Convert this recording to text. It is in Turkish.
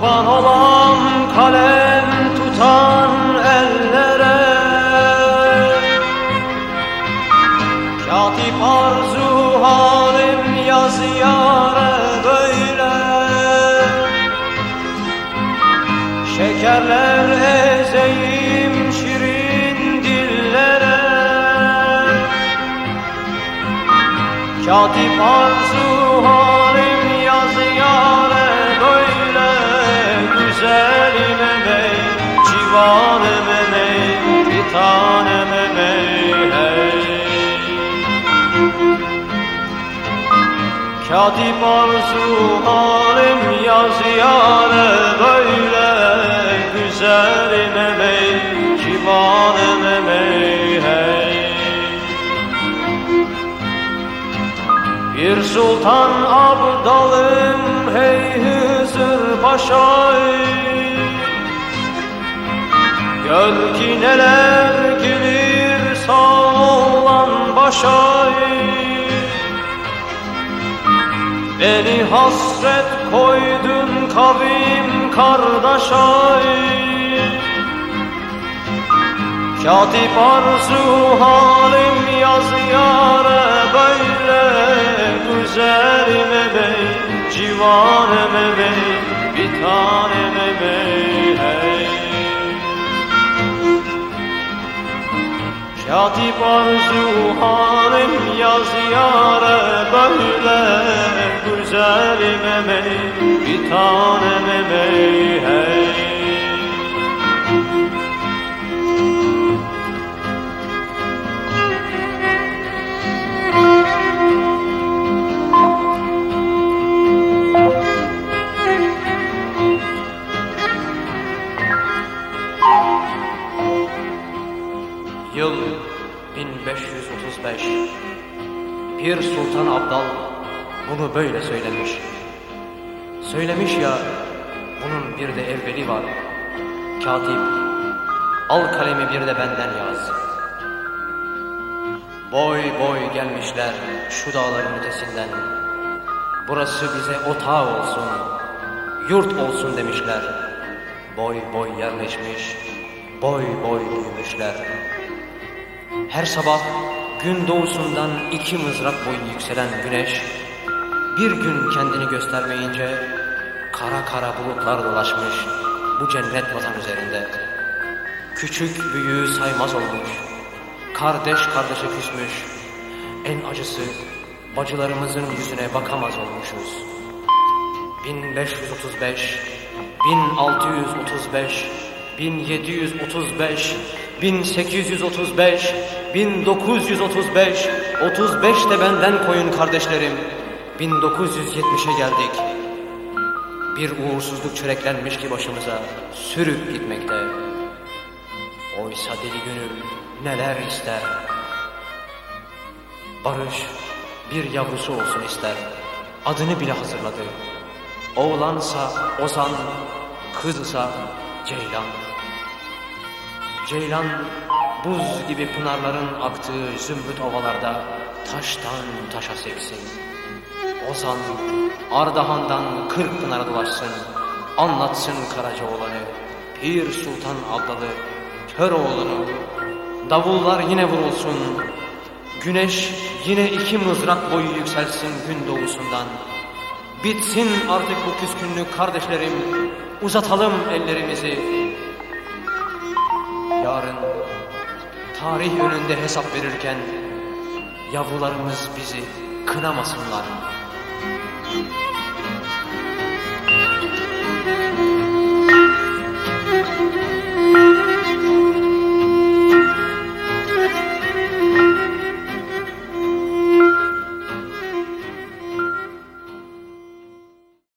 Kurban olan kalem tutan ellere. Katip arzu halim yaz yare böyle. Şekerler ezeyim şirin dillere. Katip arzu halim civanım emey, bir tanem hey. Katip arzu halim yaz yare böyle Güzelim civanım emey hey. Bir sultan abdalım hey Hızır Paşa'y Gör ki neler gelir sağ olan başay Beni hasret koydun kavim kardeşay Katip arzu halim yaz yare böyle Güzelim emey, civanım emey, bir tanem emey Katip arzu halim yaz yare böyle. Güzelim emey, bir tanem emey hey. Yıl 1535 Pir Sultan Abdal bunu böyle söylemiş. Söylemiş ya bunun bir de evveli var. Katip al kalemi bir de benden yaz. Boy boy gelmişler şu dağların ötesinden. Burası bize otağı olsun, yurt olsun demişler. Boy boy yerleşmiş, boy boy büyümüşler. Her sabah gün doğusundan iki mızrak boyu yükselen güneş, bir gün kendini göstermeyince kara kara bulutlar dolaşmış bu cennet vatan üzerinde. Küçük büyüğü saymaz olmuş, kardeş kardeşe küsmüş, en acısı bacılarımızın yüzüne bakamaz olmuşuz. 1535, 1635, 1735, 1835, 1935, 35 de benden koyun kardeşlerim. 1970'e geldik. Bir uğursuzluk çöreklenmiş ki başımıza sürüp gitmekte. Oysa deli gönül neler ister. Barış bir yavrusu olsun ister. Adını bile hazırladı. Oğlansa Ozan, kızsa Ceylan. Ceylan buz gibi pınarların aktığı zümrüt ovalarda taştan taşa seksin. Ozan Ardahan'dan kırk pınara dolaşsın, anlatsın Karacaoğlan'ı, Pir Sultan Abdalı, Köroğlu'nu. Davullar yine vurulsun, güneş yine iki mızrak boyu yükselsin gün doğusundan. Bitsin artık bu küskünlük kardeşlerim, uzatalım ellerimizi. Yarın tarih önünde hesap verirken yavrularımız bizi kınamasınlar.